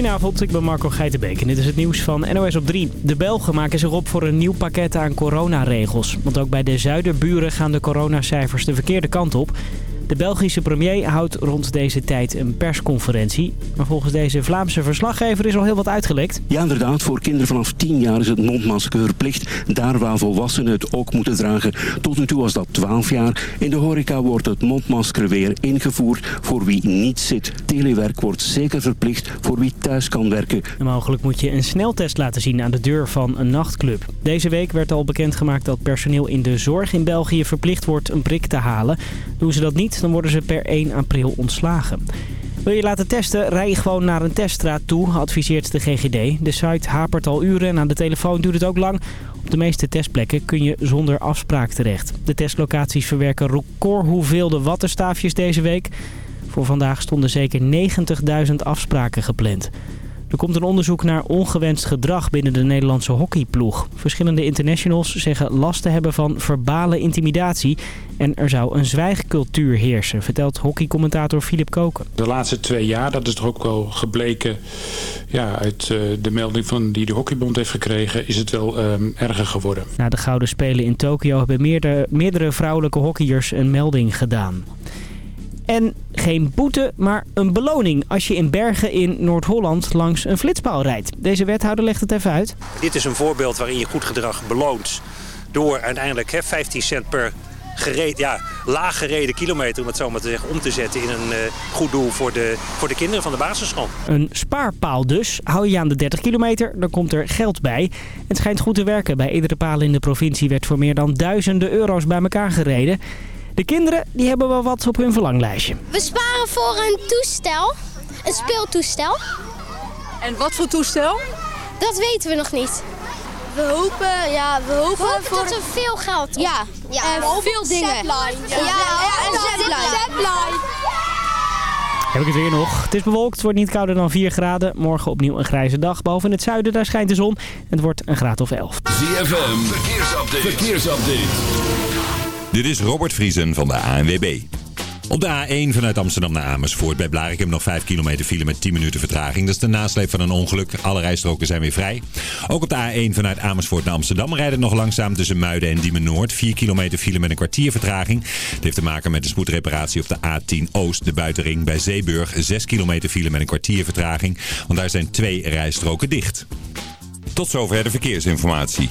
Goedenavond, ik ben Marco Geitenbeek en dit is het nieuws van NOS op 3. De Belgen maken zich op voor een nieuw pakket aan coronaregels. Want ook bij de zuiderburen gaan de coronacijfers de verkeerde kant op. De Belgische premier houdt rond deze tijd een persconferentie. Maar volgens deze Vlaamse verslaggever is al heel wat uitgelekt. Ja, inderdaad. Voor kinderen vanaf 10 jaar is het mondmasker verplicht. Daar waar volwassenen het ook moeten dragen. Tot nu toe was dat 12 jaar. In de horeca wordt het mondmasker weer ingevoerd voor wie niet zit. Telewerk wordt zeker verplicht voor wie thuis kan werken. En mogelijk moet je een sneltest laten zien aan de deur van een nachtclub. Deze week werd al bekendgemaakt dat personeel in de zorg in België verplicht wordt een prik te halen. Doen ze dat niet, dan worden ze per 1 april ontslagen. Wil je laten testen, rij je gewoon naar een teststraat toe, adviseert de GGD. De site hapert al uren en aan de telefoon duurt het ook lang. Op de meeste testplekken kun je zonder afspraak terecht. De testlocaties verwerken record hoeveelde wattenstaafjes deze week. Voor vandaag stonden zeker 90.000 afspraken gepland. Er komt een onderzoek naar ongewenst gedrag binnen de Nederlandse hockeyploeg. Verschillende internationals zeggen last te hebben van verbale intimidatie. En er zou een zwijgcultuur heersen, vertelt hockeycommentator Filip Koken. De laatste twee jaar, dat is toch ook wel gebleken ja, uit uh, de melding van die de Hockeybond heeft gekregen, is het wel um, erger geworden. Na de Gouden Spelen in Tokio hebben meerdere, meerdere vrouwelijke hockeyers een melding gedaan. En geen boete, maar een beloning als je in Bergen in Noord-Holland langs een flitspaal rijdt. Deze wethouder legt het even uit. Dit is een voorbeeld waarin je goed gedrag beloont door uiteindelijk hè, 15 cent per gereed, ja, laag gereden kilometer, om het zo maar te zeggen, om te zetten in een uh, goed doel voor de, voor de kinderen van de basisschool. Een spaarpaal dus. Hou je aan de 30 kilometer, dan komt er geld bij. Het schijnt goed te werken. Bij iedere paal in de provincie werd voor meer dan duizenden euro's bij elkaar gereden. De kinderen die hebben wel wat op hun verlanglijstje. We sparen voor een toestel, een speeltoestel. En wat voor toestel? Dat weten we nog niet. We hopen, ja, we hopen, we hopen voor... dat er veel geld op. Ja, ja en veel dingen. Ja, ja, ja, en zipline. Heb ik het weer nog. Het is bewolkt, het wordt niet kouder dan 4 graden. Morgen opnieuw een grijze dag. Boven in het zuiden, daar schijnt de zon. Het wordt een graad of 11. ZFM, verkeersupdate. verkeersupdate. Dit is Robert Vriesen van de ANWB. Op de A1 vanuit Amsterdam naar Amersfoort bij Blarikum nog 5 kilometer file met 10 minuten vertraging. Dat is de nasleep van een ongeluk. Alle rijstroken zijn weer vrij. Ook op de A1 vanuit Amersfoort naar Amsterdam rijdt het nog langzaam tussen Muiden en Diemen Noord. 4 kilometer file met een kwartier vertraging. Het heeft te maken met de spoedreparatie op de A10 Oost, de buitenring bij Zeeburg. 6 kilometer file met een kwartier vertraging, want daar zijn twee rijstroken dicht. Tot zover de verkeersinformatie.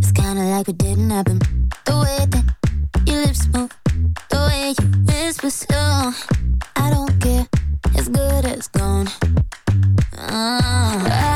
It's kinda like it didn't happen. The way that your lips move, the way you whisper. I don't care, good as gone. Uh.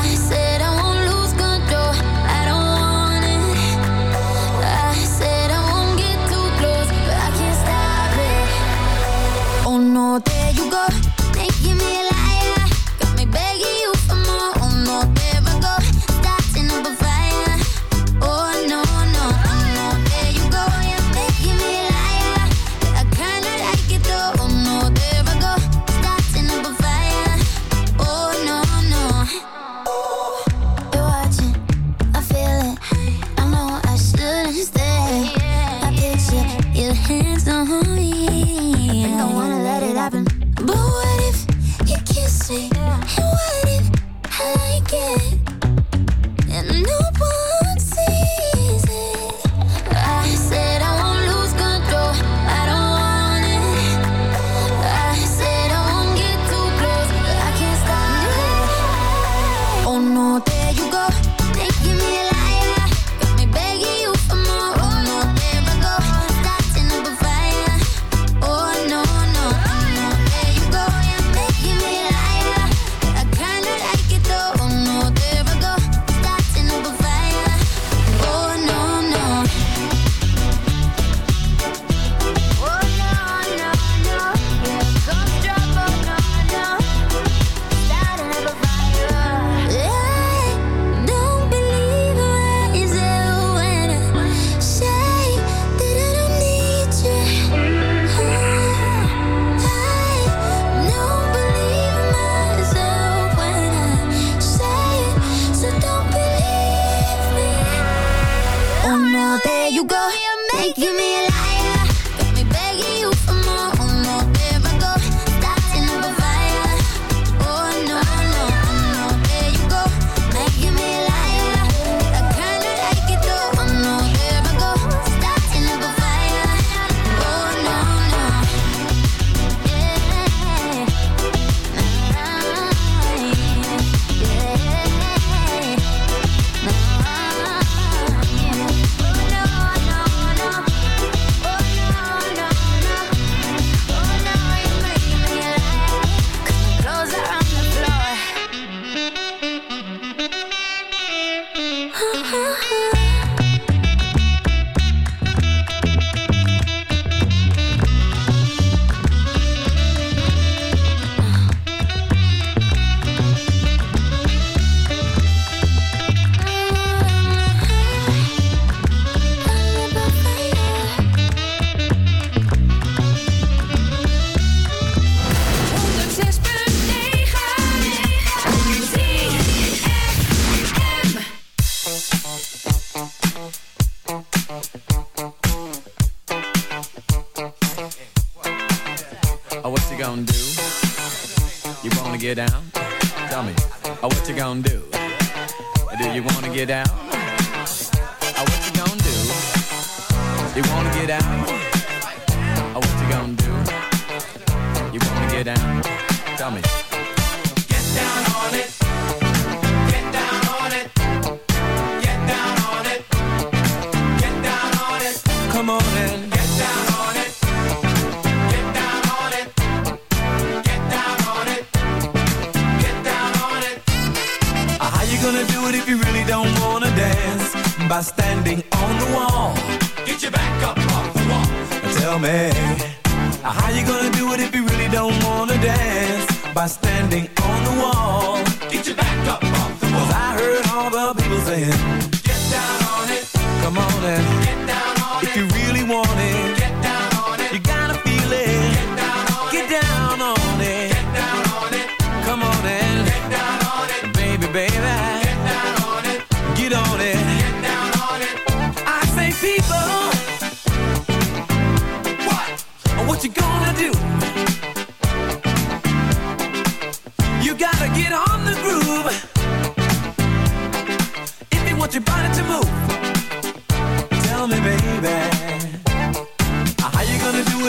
Get down on it, get down on it, get down on it, get down on it. How you gonna do it if you really don't wanna dance by standing on the wall. Get your back up off the wall. Tell me, how you gonna do it if you really don't wanna dance? By standing on the wall. Get your back up off the wall. Cause I heard all the people saying, Get down on it. Come on and get down. If you really want it, get down on it. You gotta feel it. Get down on it. Get down on it. Come on and get down on it. Baby, baby. Get down on it. On. Get down on it. I say people. What? What you gonna do? You gotta get on the groove. If you want your body to move.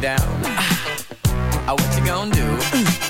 down? Oh, what you gonna do?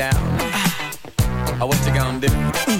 down? What you gonna do?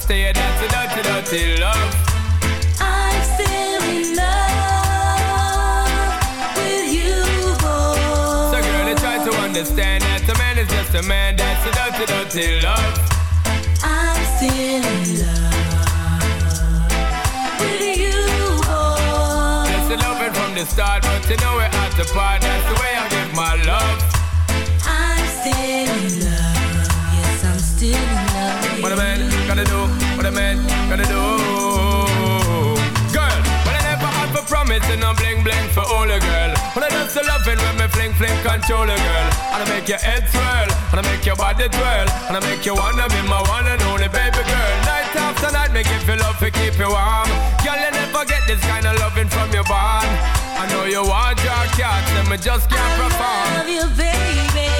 A stayer. That's a dirty, dirty love. I'm still in love with you, boy. So, girl, they try to understand that a man is just a man. That's a dirty, dirty love. I'm still in love with you, boy. That's the loving from the start, but you know we're at the part. That's the way I give my love. Promise and I'm bling bling for all a girl. When I just a loving when me fling fling control a girl. And I make your head swirl, and I make your body twirl, and I make you wanna be my one and only baby girl. Night after night, make you feel love to keep you warm. Girl, you never get this kind of loving from your bond. I know you want your cat, and me just can't perform. I love you, baby.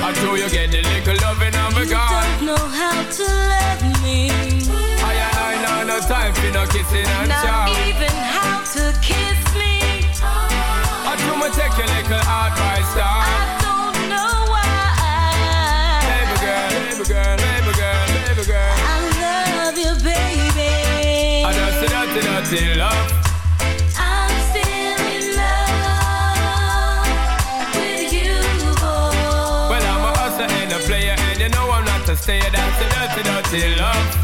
I know you get the little loving a You God. don't know how to love me. I I no time for no kissing and Not chow. even how to kiss me. I do me take your little advice down. I don't know why. Baby girl, baby girl, baby girl, baby girl. I love you, baby. I just a dirty, dirty love. I'm still in love with you, boy. Well, I'm a hustler and a player, and you know I'm not a stayer. That's a dirty, dirty love.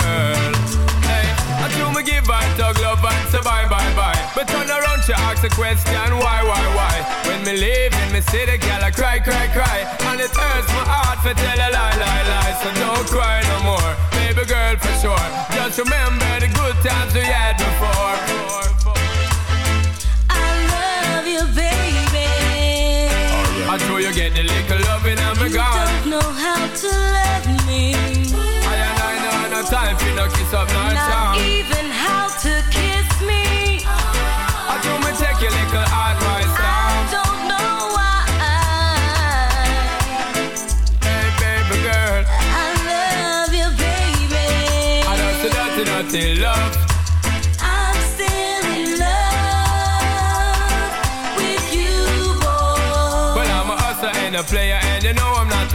Hey, I do me tug love and say bye, bye, bye. But turn around, she ask a question, why, why, why? When me leave in me city, girl, I cry, cry, cry. And it hurts my heart for tell a lie, lie, lie. So don't cry no more, baby girl, for sure. Just remember the good times we had before. I love you, baby. I know you get the little loving and You gone. don't know how to love me. I and I know no time for no kiss up, no time.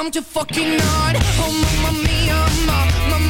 down. Cause I'm too fucking hard Oh mamma mia, ma, ma, mamma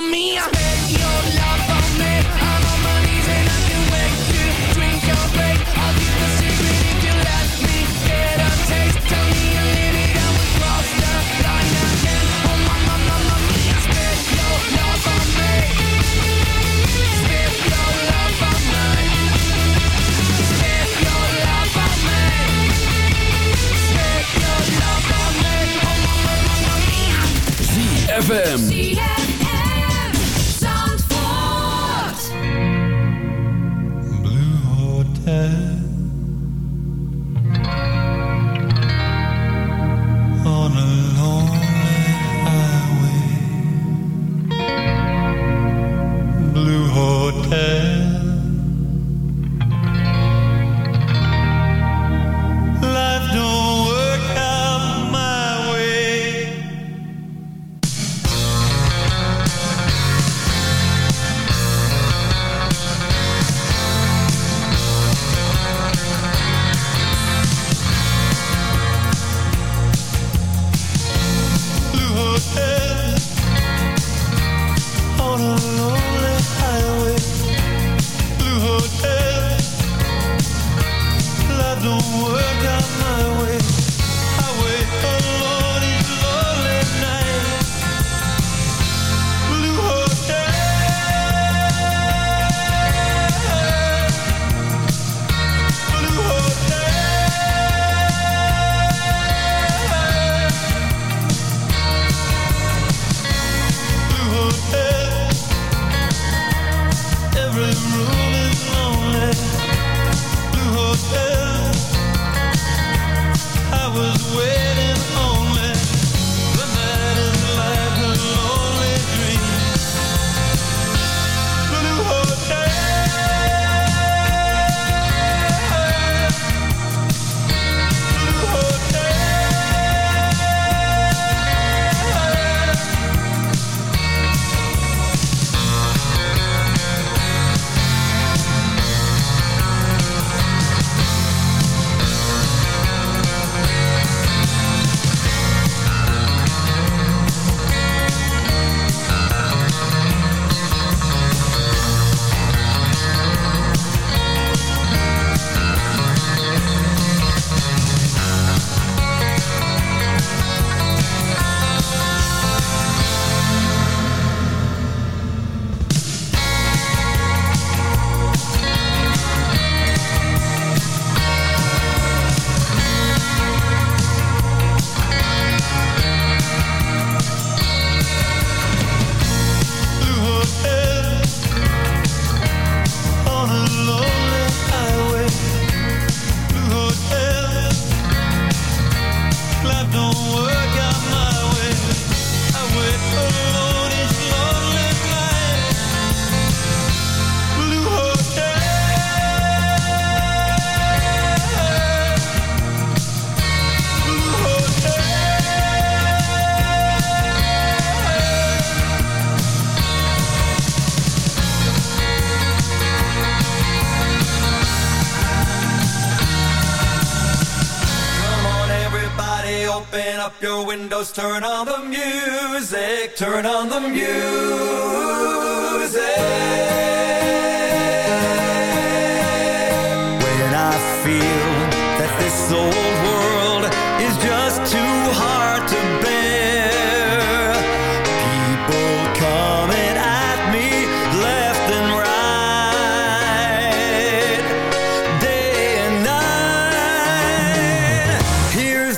mamma, mia Spend your love on me. I'm on my knees and I can wait to drink your brain I'll give the secret if you let me get a taste. Tell me you leave it and we'll cross the line again. Oh mamma, mamma mia Spend your love on me. Spend your love on me. Spend your love on me. Spend your love on me. Oh mamma, mamma mia ZFM.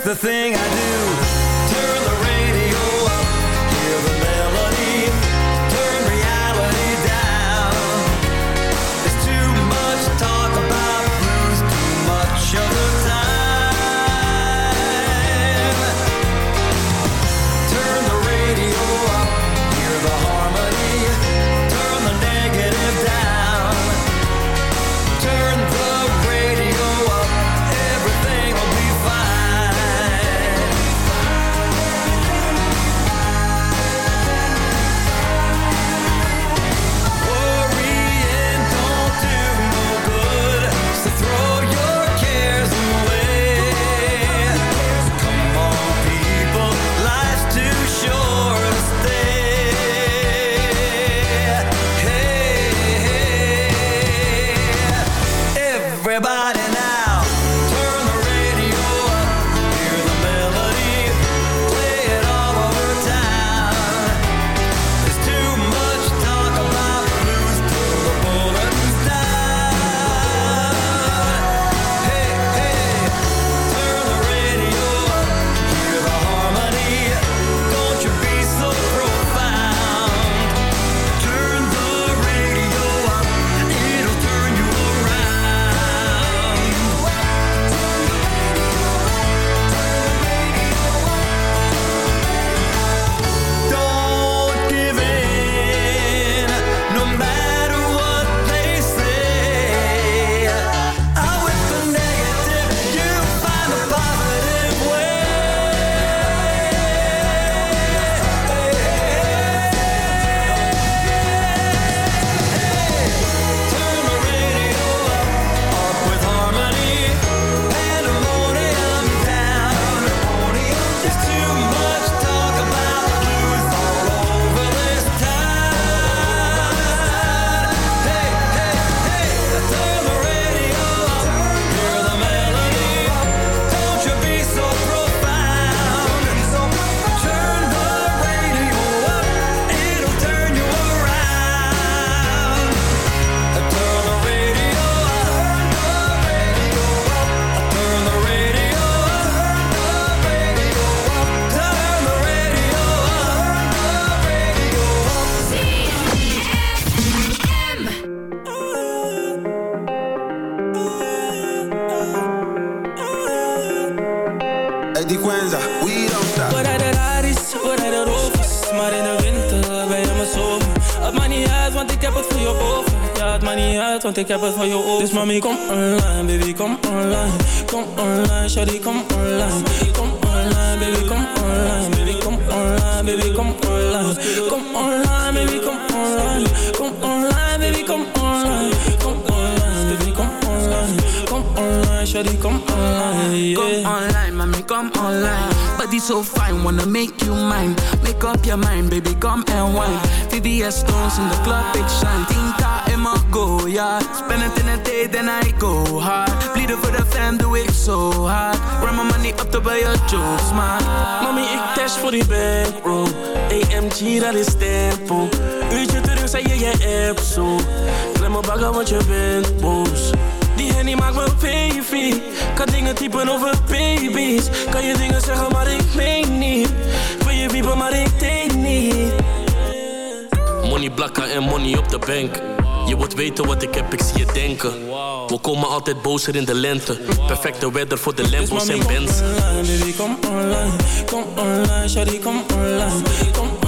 the thing Hier dat is tempo. Uurtje terug, zei je je app zo. Klem me bagger, want je bent boos. Die henny maakt me baby. Kan dingen typen over baby's. Kan je dingen zeggen, maar ik meen niet. Wil je wiepen, maar ik denk niet. Money blakken en money op de bank. Je wilt weten wat ik heb, ik zie je denken. We komen altijd bozer in de lente. Perfecte weather voor de Lambo's en Benz. Baby, kom online, kom online, shawty, kom online, kom online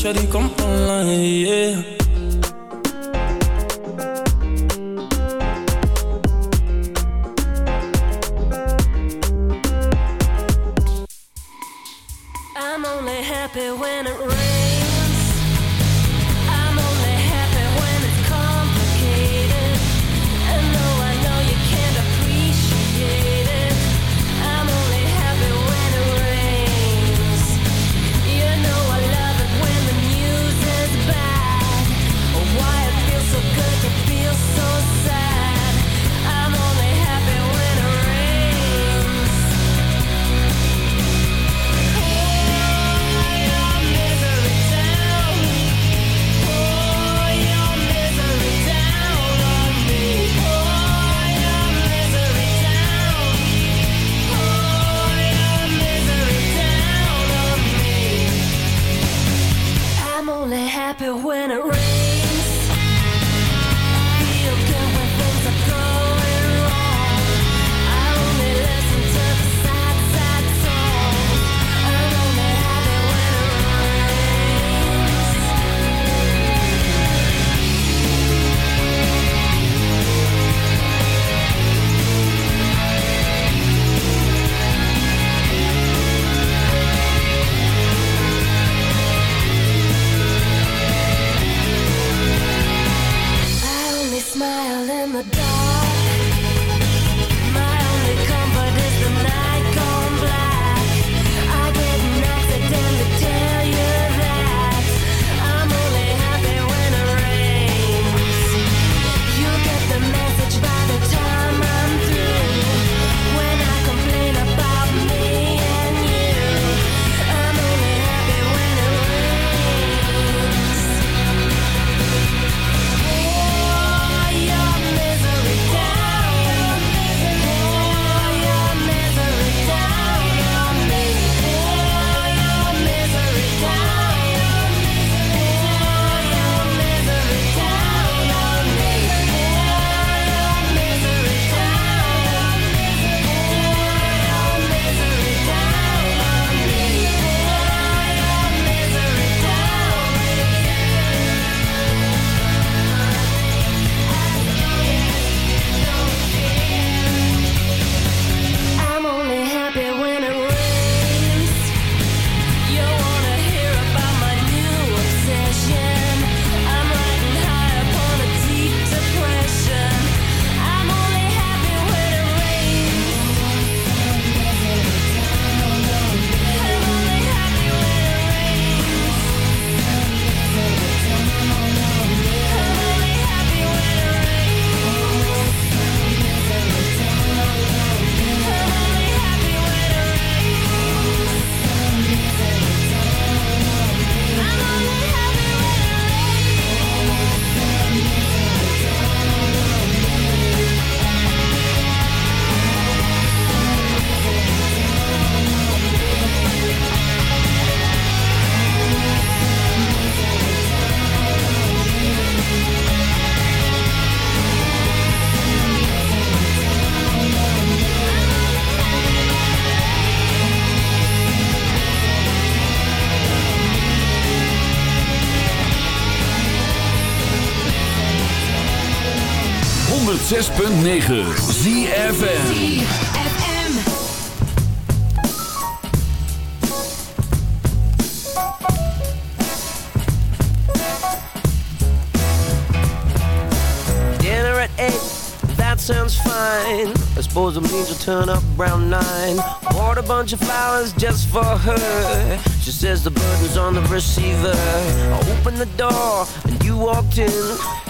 Shawty, kom online, yeah. I'm only happy when it rains. 106.9 ZFM sounds fine. I suppose it means you'll turn up around nine. Bought a bunch of flowers just for her. She says the burden's on the receiver. I opened the door and you walked in.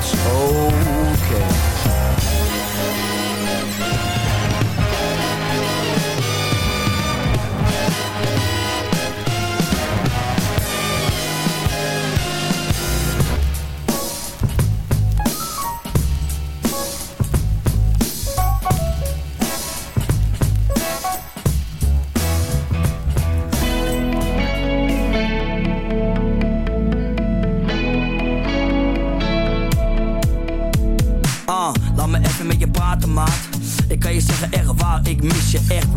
that's okay.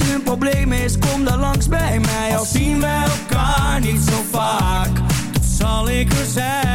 Eens een probleem is, kom dan langs bij mij. Al zien wij elkaar niet zo vaak, dan zal ik er zijn.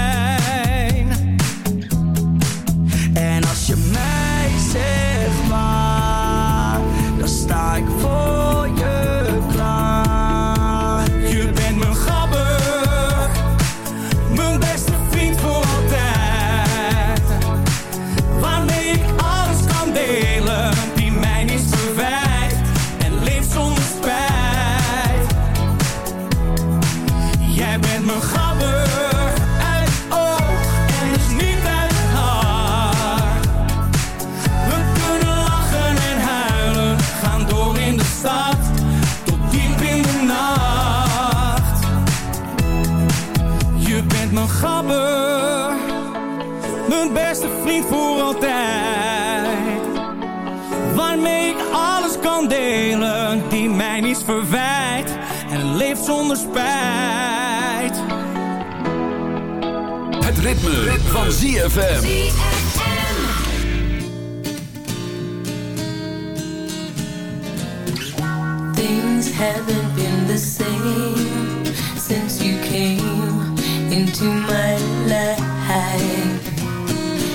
Vriend voor altijd. Waarmee ik alles kan delen, die mij niets verwijt en leeft zonder spijt. Het ritme, van ZFM. Things haven't been the same since you came into my life.